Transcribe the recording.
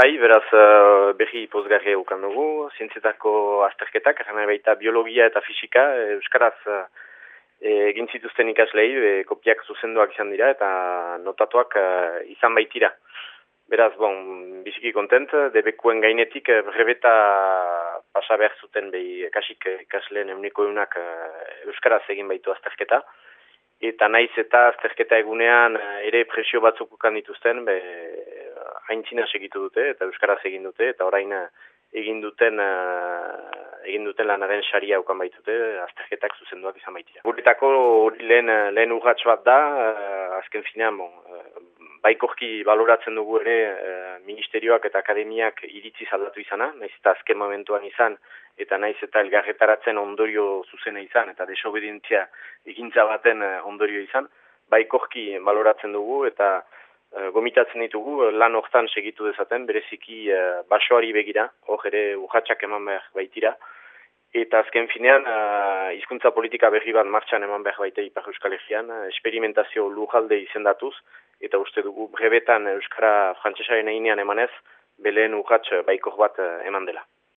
Bai, beraz, uh, berri pozgarri eukan dugu, zientzietako azterketak, gana baita biologia eta fisika, Euskaraz uh, egin zituzten ikaslei, e, kopiak zuzenduak izan dira eta notatuak uh, izan baitira. Beraz, bon, biziki kontent, debekuen gainetik brebeta pasa behar zuten behi kasik ikasleen euniko egunak Euskaraz egin baitu azterketa. Eta naiz eta azterketa egunean ere presio batzuk ukan dituzten, be, haintzina segitu dute eta euskaraz egin dute eta orain eh, egin duten uh, egin duten lanaren saria ukan baitute azterketak zuzenduak izan baitira. Guretako lehen, lehen urratx bat da, uh, azken finean, bon, uh, baikorki baloratzen dugu ere ministerioak eta akademiak iritzi zaldatu izana, naiz eta azken momentuan izan, eta naiz eta elgarretaratzen ondorio zuzena izan, eta desobedientzia egintza baten ondorio izan, baikorki baloratzen dugu, eta Eh, gomitatzen ditugu eh, lan hortan segitu dezaten, bereziki uh, basoari begira, hor ere urratxak eman behar baitira. Eta azken finean, uh, izkuntza politika berri bat martxan eman behar baita Ipar Euskal Herrian, esperimentazio lujalde izendatuz, eta uste dugu brebetan Euskara frantzesaren einean emanez, beleen urratx baikor bat eman dela.